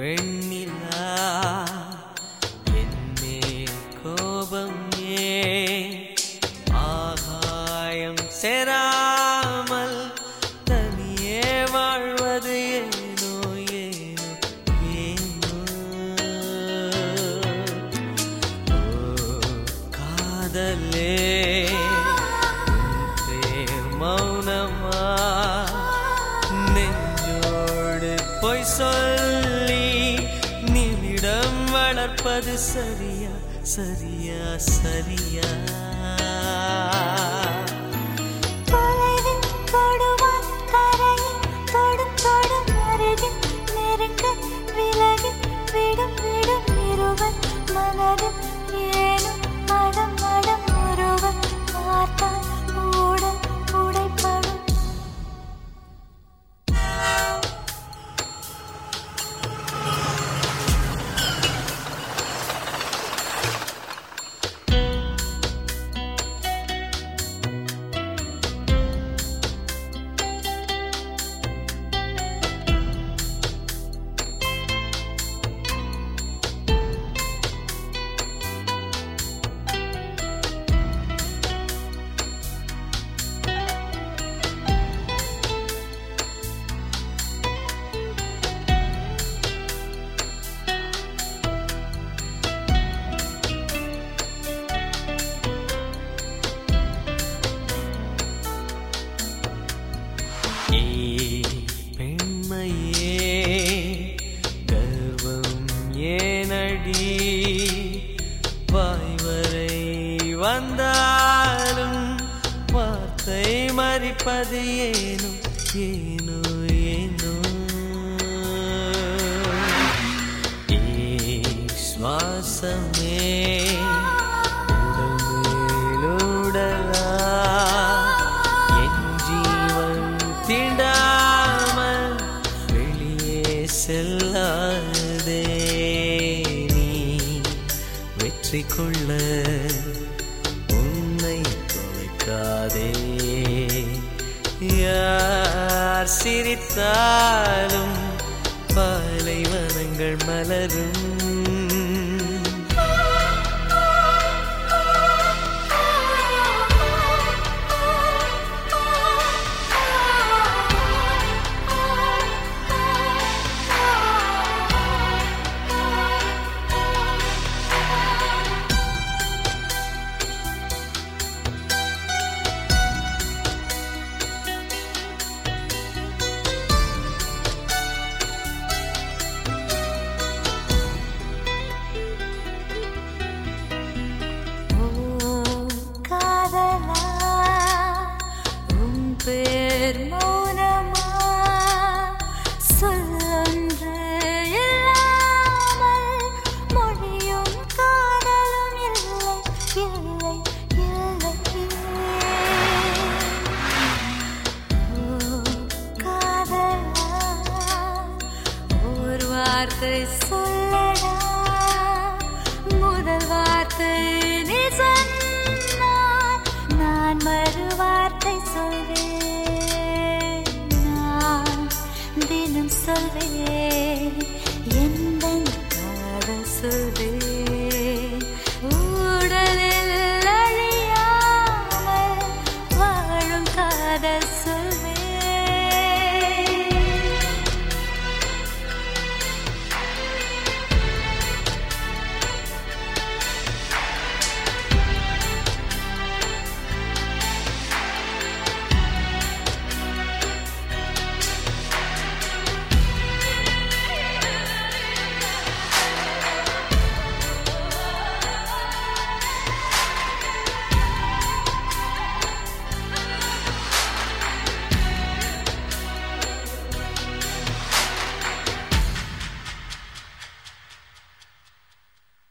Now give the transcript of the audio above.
வெண்ணிலா என்னே கோபம் ஏ ஆகாயம் செராமல் தனியே வாழ்வது ஏனோ ஏனோ ஏனோ? காதலே மௌனமா? நெஞ்சோடு பொய் சொல். வளர்ப்பது சரியா? சரியா சரியா? ஏனடி வாய் வரை வந்தாலும் வார்த்தை மறிப்பது ஏனோ ஏனோ ஏனோ ஏ சுவாசமே வெற்றி உன்னை தொலைக்காதே. யார் சிரித்தாலும் பாலைவனங்கள் மலரும். வார்த்தை சொல்லடா முதல் வார்த்தை நீ சொன்னா நான் மறு வார்த்தை சொல்வேன். நான் தினம் சொல்வேன். எந்த காதல் சொல்வேன். உடலில் அழியாமல் வாழும் காதல்